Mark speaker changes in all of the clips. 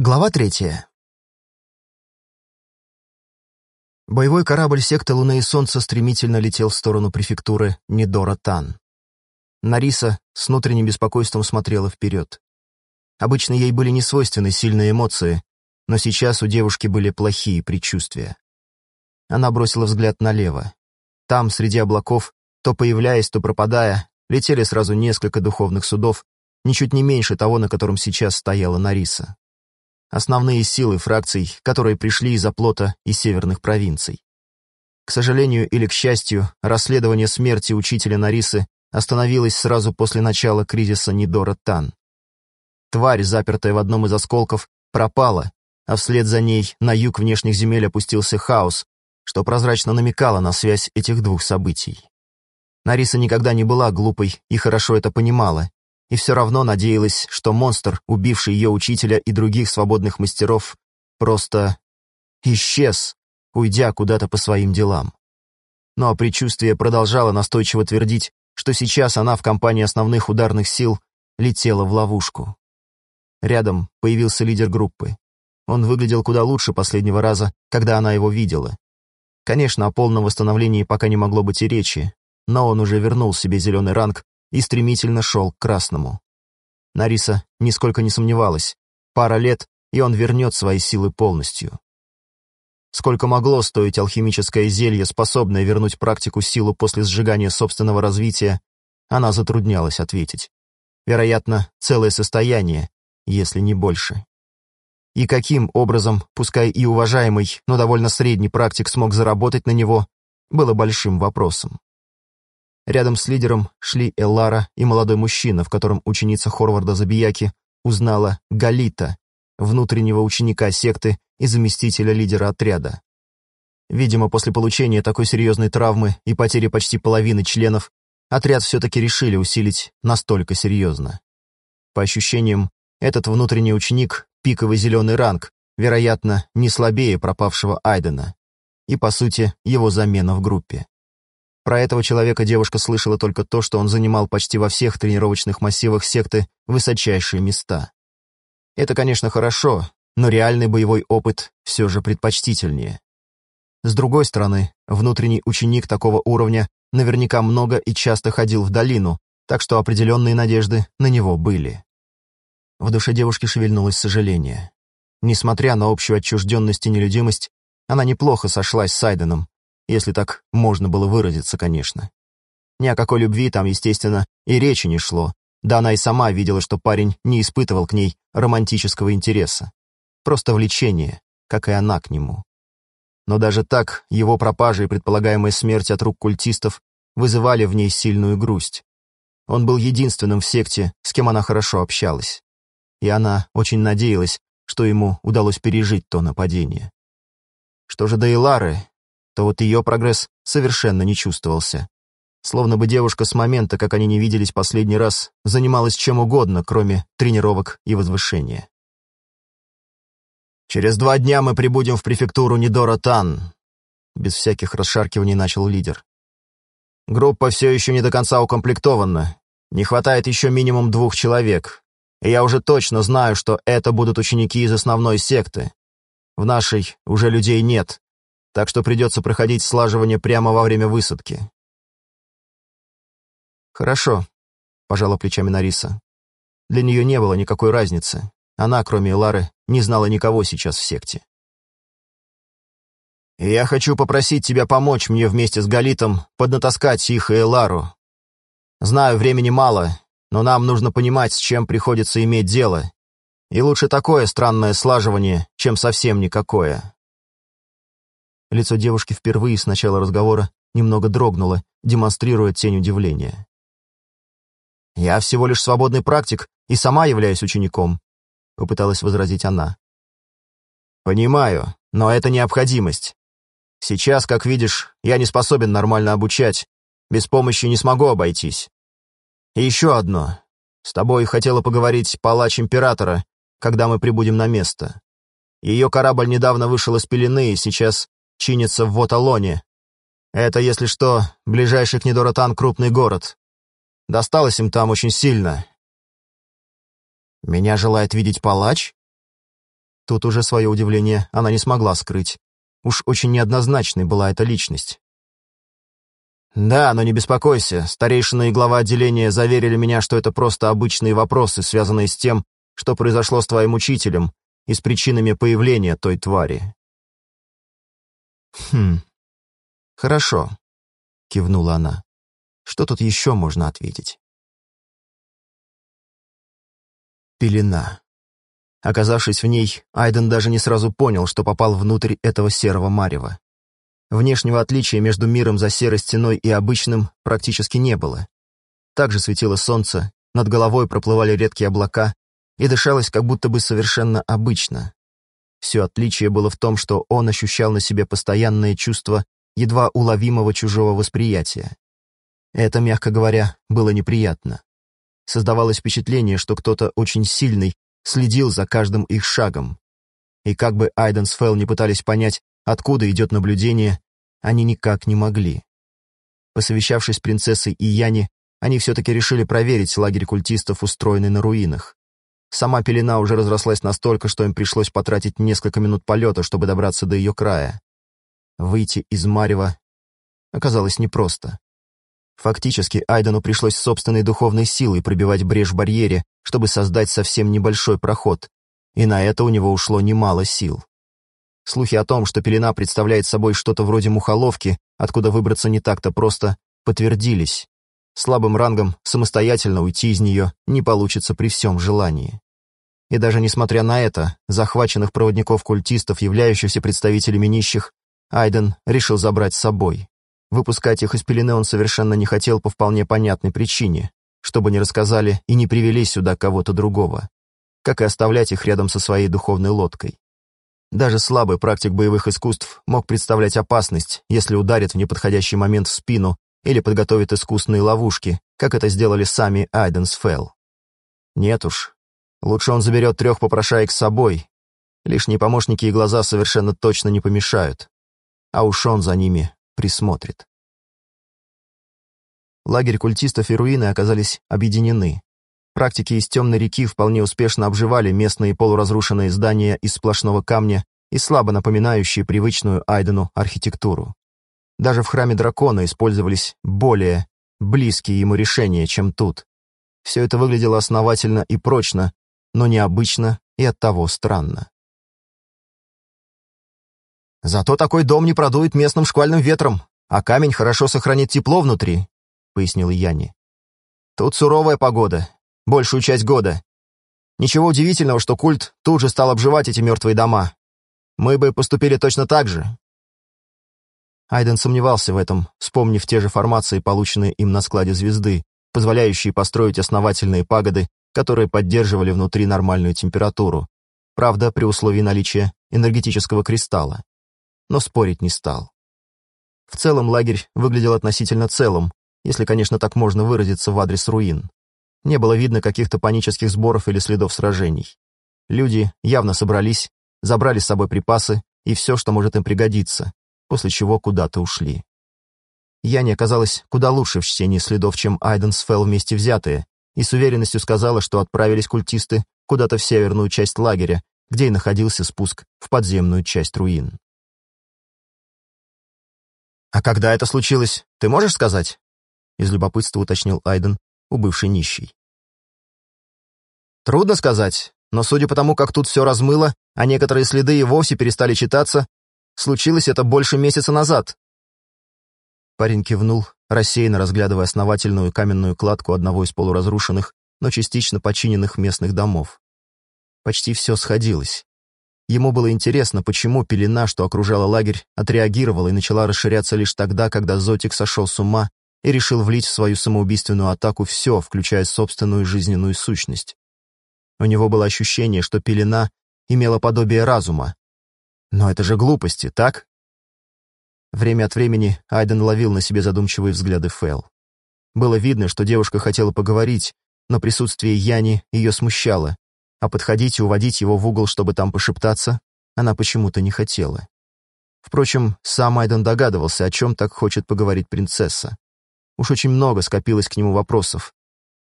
Speaker 1: Глава третья. Боевой корабль секты Луны и Солнца стремительно летел в сторону префектуры Нидора-Тан. Нариса с внутренним беспокойством смотрела вперед. Обычно ей были не свойственны сильные эмоции, но сейчас у девушки были плохие предчувствия. Она бросила взгляд налево. Там, среди облаков, то появляясь, то пропадая, летели сразу несколько духовных судов, ничуть не меньше того, на котором сейчас стояла Нариса основные силы фракций, которые пришли из оплота и северных провинций. К сожалению или к счастью, расследование смерти учителя Нарисы остановилось сразу после начала кризиса Нидора Тан. Тварь, запертая в одном из осколков, пропала, а вслед за ней на юг внешних земель опустился хаос, что прозрачно намекало на связь этих двух событий. Нариса никогда не была глупой и хорошо это понимала, и все равно надеялась, что монстр, убивший ее учителя и других свободных мастеров, просто исчез, уйдя куда-то по своим делам. Но предчувствие продолжало настойчиво твердить, что сейчас она в компании основных ударных сил летела в ловушку. Рядом появился лидер группы. Он выглядел куда лучше последнего раза, когда она его видела. Конечно, о полном восстановлении пока не могло быть и речи, но он уже вернул себе зеленый ранг и стремительно шел к красному. Нариса нисколько не сомневалась. Пара лет, и он вернет свои силы полностью. Сколько могло стоить алхимическое зелье, способное вернуть практику силу после сжигания собственного развития, она затруднялась ответить. Вероятно, целое состояние, если не больше. И каким образом, пускай и уважаемый, но довольно средний практик смог заработать на него, было большим вопросом. Рядом с лидером шли Эллара и молодой мужчина, в котором ученица Хорварда Забияки узнала Галита, внутреннего ученика секты и заместителя лидера отряда. Видимо, после получения такой серьезной травмы и потери почти половины членов, отряд все-таки решили усилить настолько серьезно. По ощущениям, этот внутренний ученик — пиковый зеленый ранг, вероятно, не слабее пропавшего Айдена, и, по сути, его замена в группе. Про этого человека девушка слышала только то, что он занимал почти во всех тренировочных массивах секты высочайшие места. Это, конечно, хорошо, но реальный боевой опыт все же предпочтительнее. С другой стороны, внутренний ученик такого уровня наверняка много и часто ходил в долину, так что определенные надежды на него были. В душе девушки шевельнулось сожаление. Несмотря на общую отчужденность и нелюдимость, она неплохо сошлась с Сайденом, если так можно было выразиться, конечно. Ни о какой любви там, естественно, и речи не шло. Да она и сама видела, что парень не испытывал к ней романтического интереса. Просто влечение, как и она к нему. Но даже так его пропажа и предполагаемая смерть от рук культистов вызывали в ней сильную грусть. Он был единственным в секте, с кем она хорошо общалась. И она очень надеялась, что ему удалось пережить то нападение. Что же до Илары, то вот ее прогресс совершенно не чувствовался. Словно бы девушка с момента, как они не виделись последний раз, занималась чем угодно, кроме тренировок и возвышения. «Через два дня мы прибудем в префектуру Нидора Тан», без всяких расшаркиваний начал лидер. «Группа все еще не до конца укомплектована. Не хватает еще минимум двух человек. И я уже точно знаю, что это будут ученики из основной секты. В нашей уже людей нет, так что придется проходить слаживание прямо во время высадки. «Хорошо», — пожала плечами Нариса. Для нее не было никакой разницы. Она, кроме Лары, не знала никого сейчас в секте. «Я хочу попросить тебя помочь мне вместе с Галитом поднатаскать их и Элару. Знаю, времени мало, но нам нужно понимать, с чем приходится иметь дело. И лучше такое странное слаживание, чем совсем никакое. Лицо девушки впервые с начала разговора немного дрогнуло, демонстрируя тень удивления. «Я всего лишь свободный практик и сама являюсь учеником», — попыталась возразить она. «Понимаю, но это необходимость. Сейчас, как видишь, я не способен нормально обучать, без помощи не смогу обойтись. И еще одно. С тобой хотела поговорить палач Императора, когда мы прибудем на место. Ее корабль недавно вышел из пелены и сейчас чинится в Воталоне. Это, если что, ближайший к Недоротан крупный город. Досталось им там очень сильно. Меня желает видеть палач? Тут уже свое удивление она не смогла скрыть. Уж очень неоднозначной была эта личность. «Да, но не беспокойся. Старейшина и глава отделения заверили меня, что это просто обычные вопросы, связанные с тем, что произошло с твоим учителем и с причинами появления той твари». «Хм, хорошо», — кивнула она. «Что тут еще можно ответить?» Пелена. Оказавшись в ней, Айден даже не сразу понял, что попал внутрь этого серого марева. Внешнего отличия между миром за серой стеной и обычным практически не было. Также светило солнце, над головой проплывали редкие облака, и дышалось как будто бы совершенно обычно. Все отличие было в том, что он ощущал на себе постоянное чувство едва уловимого чужого восприятия. Это, мягко говоря, было неприятно. Создавалось впечатление, что кто-то очень сильный следил за каждым их шагом. И как бы Айден с Фелл не пытались понять, откуда идет наблюдение, они никак не могли. Посовещавшись с принцессой и Яни, они все-таки решили проверить лагерь культистов, устроенный на руинах. Сама пелена уже разрослась настолько, что им пришлось потратить несколько минут полета, чтобы добраться до ее края. Выйти из Марева оказалось непросто. Фактически, Айдену пришлось собственной духовной силой пробивать брешь в барьере, чтобы создать совсем небольшой проход, и на это у него ушло немало сил. Слухи о том, что пелена представляет собой что-то вроде мухоловки, откуда выбраться не так-то просто, подтвердились. Слабым рангом самостоятельно уйти из нее не получится при всем желании. И даже несмотря на это, захваченных проводников-культистов, являющихся представителями нищих, Айден решил забрать с собой. Выпускать их из пелены он совершенно не хотел по вполне понятной причине, чтобы не рассказали и не привели сюда кого-то другого, как и оставлять их рядом со своей духовной лодкой. Даже слабый практик боевых искусств мог представлять опасность, если ударит в неподходящий момент в спину или подготовит искусные ловушки, как это сделали сами Айден с Фелл. Нет уж, лучше он заберет трех попрошаек с собой. Лишние помощники и глаза совершенно точно не помешают. А уж он за ними присмотрит. Лагерь культистов и руины оказались объединены. Практики из темной реки вполне успешно обживали местные полуразрушенные здания из сплошного камня и слабо напоминающие привычную Айдену архитектуру. Даже в храме дракона использовались более близкие ему решения, чем тут. Все это выглядело основательно и прочно, но необычно и оттого странно. Зато такой дом не продует местным шквальным ветром, а камень хорошо сохранит тепло внутри», — пояснил Яни. «Тут суровая погода, большую часть года. Ничего удивительного, что культ тут же стал обживать эти мертвые дома. Мы бы поступили точно так же». Айден сомневался в этом, вспомнив те же формации, полученные им на складе звезды, позволяющие построить основательные пагоды, которые поддерживали внутри нормальную температуру, правда, при условии наличия энергетического кристалла но спорить не стал. В целом лагерь выглядел относительно целым, если, конечно, так можно выразиться в адрес руин. Не было видно каких-то панических сборов или следов сражений. Люди явно собрались, забрали с собой припасы и все, что может им пригодиться, после чего куда-то ушли. Яне оказалась куда лучше в чтении следов, чем Айден с Фелл вместе взятые, и с уверенностью сказала, что отправились культисты куда-то в северную часть лагеря, где и находился спуск в подземную часть руин. «А когда это случилось, ты можешь сказать?» Из любопытства уточнил Айден, у бывшей нищей. «Трудно сказать, но судя по тому, как тут все размыло, а некоторые следы и вовсе перестали читаться, случилось это больше месяца назад». Парень кивнул, рассеянно разглядывая основательную каменную кладку одного из полуразрушенных, но частично починенных местных домов. Почти все сходилось. Ему было интересно, почему пелена, что окружала лагерь, отреагировала и начала расширяться лишь тогда, когда Зотик сошел с ума и решил влить в свою самоубийственную атаку все, включая собственную жизненную сущность. У него было ощущение, что пелена имела подобие разума. Но это же глупости, так? Время от времени Айден ловил на себе задумчивые взгляды Фэл. Было видно, что девушка хотела поговорить, но присутствие Яни ее смущало, а подходить и уводить его в угол, чтобы там пошептаться, она почему-то не хотела. Впрочем, сам Айден догадывался, о чем так хочет поговорить принцесса. Уж очень много скопилось к нему вопросов.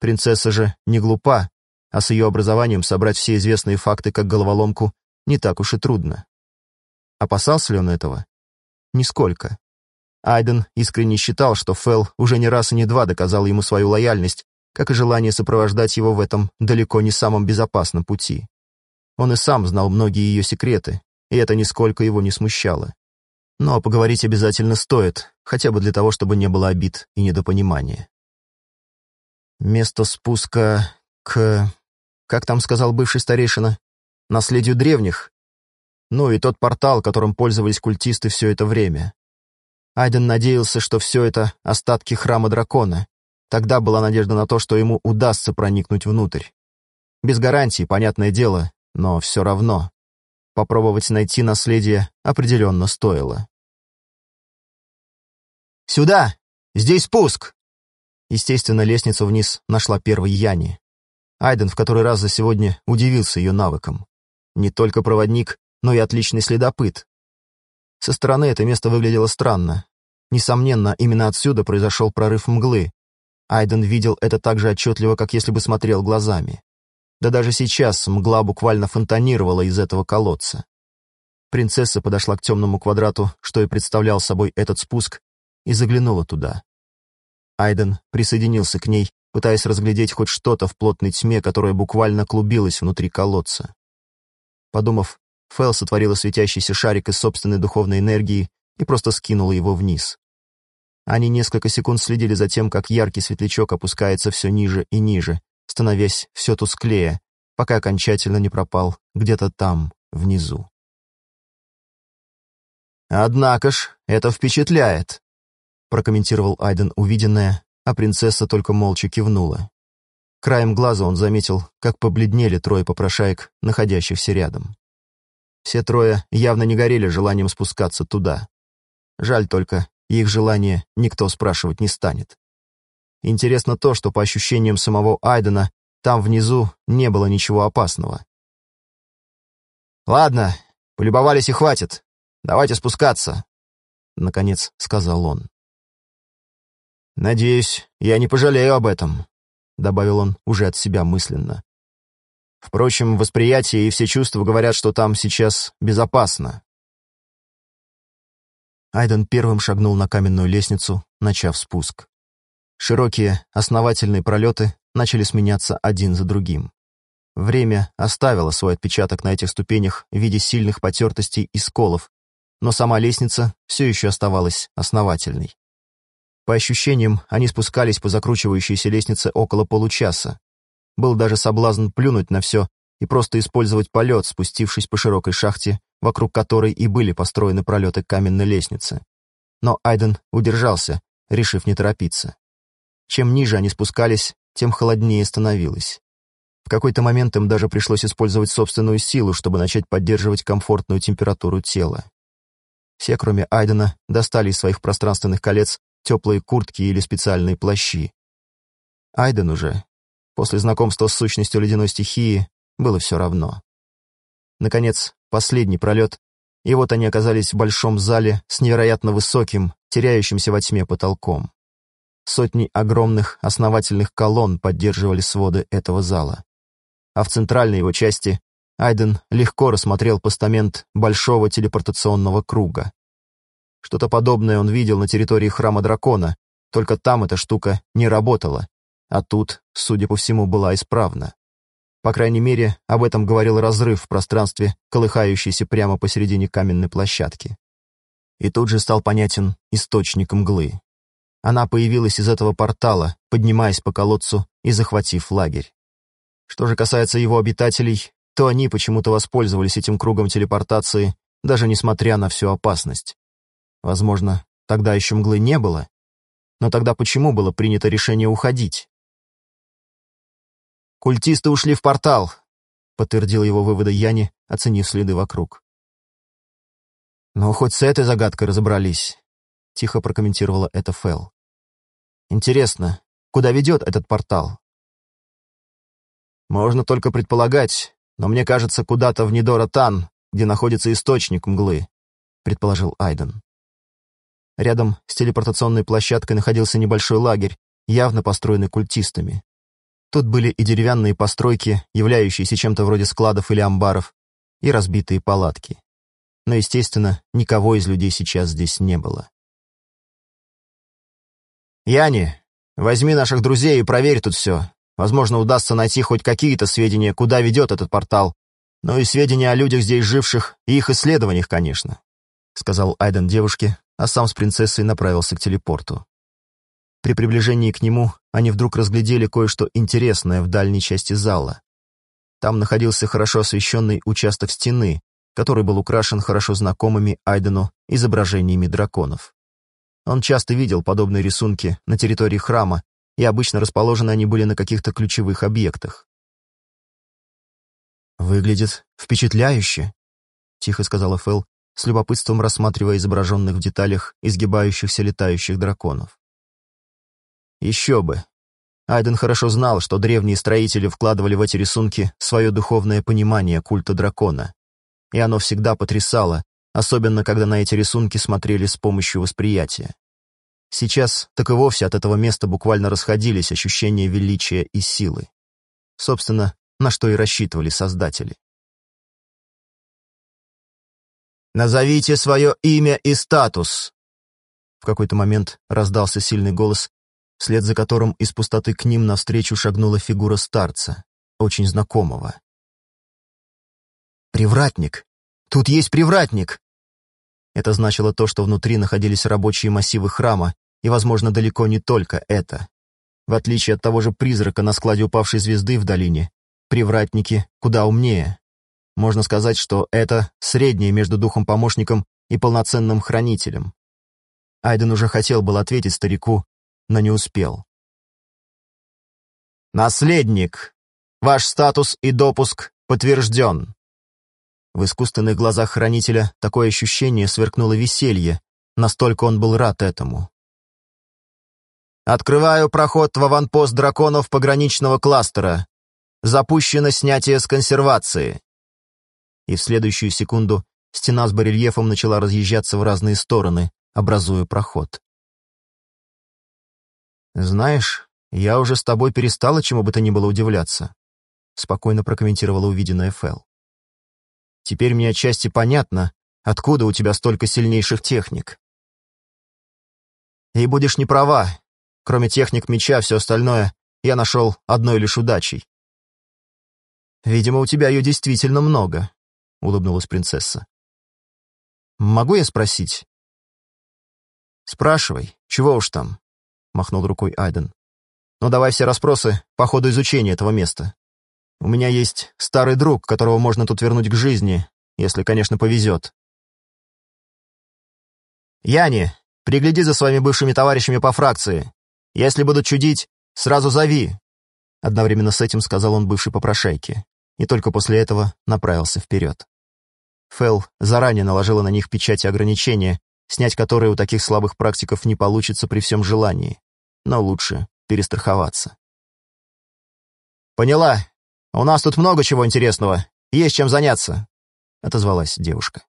Speaker 1: Принцесса же не глупа, а с ее образованием собрать все известные факты как головоломку не так уж и трудно. Опасался ли он этого? Нисколько. Айден искренне считал, что Фэл уже не раз и не два доказал ему свою лояльность, как и желание сопровождать его в этом далеко не самом безопасном пути. Он и сам знал многие ее секреты, и это нисколько его не смущало. Но поговорить обязательно стоит, хотя бы для того, чтобы не было обид и недопонимания. Место спуска к... Как там сказал бывший старейшина? Наследию древних? Ну и тот портал, которым пользовались культисты все это время. Айден надеялся, что все это — остатки храма дракона. Тогда была надежда на то, что ему удастся проникнуть внутрь. Без гарантии, понятное дело, но все равно. Попробовать найти наследие определенно стоило. «Сюда! Здесь спуск!» Естественно, лестницу вниз нашла первой Яни. Айден в который раз за сегодня удивился ее навыкам. Не только проводник, но и отличный следопыт. Со стороны это место выглядело странно. Несомненно, именно отсюда произошел прорыв мглы. Айден видел это так же отчетливо, как если бы смотрел глазами. Да даже сейчас мгла буквально фонтанировала из этого колодца. Принцесса подошла к темному квадрату, что и представлял собой этот спуск, и заглянула туда. Айден присоединился к ней, пытаясь разглядеть хоть что-то в плотной тьме, которая буквально клубилась внутри колодца. Подумав, Фэл сотворила светящийся шарик из собственной духовной энергии и просто скинула его вниз. Они несколько секунд следили за тем, как яркий светлячок опускается все ниже и ниже, становясь все тусклее, пока окончательно не пропал где-то там, внизу. «Однако ж, это впечатляет», — прокомментировал Айден увиденное, а принцесса только молча кивнула. Краем глаза он заметил, как побледнели трое попрошаек, находящихся рядом. Все трое явно не горели желанием спускаться туда. Жаль только, их желание никто спрашивать не станет. Интересно то, что по ощущениям самого Айдена, там внизу не было ничего опасного. «Ладно, полюбовались и хватит. Давайте спускаться», — наконец сказал он. «Надеюсь, я не пожалею об этом», — добавил он уже от себя мысленно. «Впрочем, восприятие и все чувства говорят, что там сейчас безопасно». Айден первым шагнул на каменную лестницу, начав спуск. Широкие, основательные пролеты начали сменяться один за другим. Время оставило свой отпечаток на этих ступенях в виде сильных потертостей и сколов, но сама лестница все еще оставалась основательной. По ощущениям, они спускались по закручивающейся лестнице около получаса. Был даже соблазн плюнуть на все и просто использовать полет, спустившись по широкой шахте, вокруг которой и были построены пролеты каменной лестницы. Но Айден удержался, решив не торопиться. Чем ниже они спускались, тем холоднее становилось. В какой-то момент им даже пришлось использовать собственную силу, чтобы начать поддерживать комфортную температуру тела. Все, кроме Айдена, достали из своих пространственных колец теплые куртки или специальные плащи. Айден уже, после знакомства с сущностью ледяной стихии, было все равно. Наконец, последний пролет, и вот они оказались в большом зале с невероятно высоким, теряющимся во тьме потолком. Сотни огромных основательных колонн поддерживали своды этого зала. А в центральной его части Айден легко рассмотрел постамент большого телепортационного круга. Что-то подобное он видел на территории храма дракона, только там эта штука не работала, а тут, судя по всему, была исправна. По крайней мере, об этом говорил разрыв в пространстве, колыхающийся прямо посередине каменной площадки. И тут же стал понятен источник мглы. Она появилась из этого портала, поднимаясь по колодцу и захватив лагерь. Что же касается его обитателей, то они почему-то воспользовались этим кругом телепортации, даже несмотря на всю опасность. Возможно, тогда еще мглы не было? Но тогда почему было принято решение уходить? «Культисты ушли в портал», — подтвердил его выводы Яни, оценив следы вокруг. «Ну, хоть с этой загадкой разобрались», — тихо прокомментировала это Фэл. Интересно, куда ведет этот портал? Можно только предполагать, но мне кажется, куда-то в Нидора-Тан, где находится источник мглы, предположил Айден. Рядом с телепортационной площадкой находился небольшой лагерь, явно построенный культистами. Тут были и деревянные постройки, являющиеся чем-то вроде складов или амбаров, и разбитые палатки. Но, естественно, никого из людей сейчас здесь не было. «Яни, возьми наших друзей и проверь тут все. Возможно, удастся найти хоть какие-то сведения, куда ведет этот портал. Ну и сведения о людях здесь живших и их исследованиях, конечно», — сказал Айден девушке, а сам с принцессой направился к телепорту. При приближении к нему они вдруг разглядели кое-что интересное в дальней части зала. Там находился хорошо освещенный участок стены, который был украшен хорошо знакомыми Айдену изображениями драконов. Он часто видел подобные рисунки на территории храма, и обычно расположены они были на каких-то ключевых объектах. «Выглядит впечатляюще», — тихо сказала Фэл, с любопытством рассматривая изображенных в деталях изгибающихся летающих драконов. Еще бы. Айден хорошо знал, что древние строители вкладывали в эти рисунки свое духовное понимание культа дракона. И оно всегда потрясало, особенно когда на эти рисунки смотрели с помощью восприятия. Сейчас так и вовсе от этого места буквально расходились ощущения величия и силы. Собственно, на что и рассчитывали создатели. «Назовите свое имя и статус!» В какой-то момент раздался сильный голос, вслед за которым из пустоты к ним навстречу шагнула фигура старца, очень знакомого. «Привратник! Тут есть привратник!» Это значило то, что внутри находились рабочие массивы храма, и, возможно, далеко не только это. В отличие от того же призрака на складе упавшей звезды в долине, привратники куда умнее. Можно сказать, что это среднее между духом-помощником и полноценным хранителем. Айден уже хотел был ответить старику, но не успел. «Наследник! Ваш статус и допуск подтвержден!» В искусственных глазах хранителя такое ощущение сверкнуло веселье, настолько он был рад этому. «Открываю проход в аванпост драконов пограничного кластера. Запущено снятие с консервации». И в следующую секунду стена с барельефом начала разъезжаться в разные стороны, образуя проход. «Знаешь, я уже с тобой перестала чему бы то ни было удивляться», спокойно прокомментировала увиденное Фэл. Теперь мне отчасти понятно, откуда у тебя столько сильнейших техник. И будешь не права. Кроме техник меча, все остальное я нашел одной лишь удачей. «Видимо, у тебя ее действительно много», — улыбнулась принцесса. «Могу я спросить?» «Спрашивай, чего уж там», — махнул рукой Айден. «Но давай все расспросы по ходу изучения этого места. У меня есть старый друг, которого можно тут вернуть к жизни, если, конечно, повезет. Яни, пригляди за своими бывшими товарищами по фракции. Если будут чудить, сразу зови. Одновременно с этим сказал он бывшей попрошайке, и только после этого направился вперед. Фэл заранее наложила на них печати ограничения, снять которые у таких слабых практиков не получится при всем желании, но лучше перестраховаться. «Поняла. У нас тут много чего интересного. Есть чем заняться», — отозвалась девушка.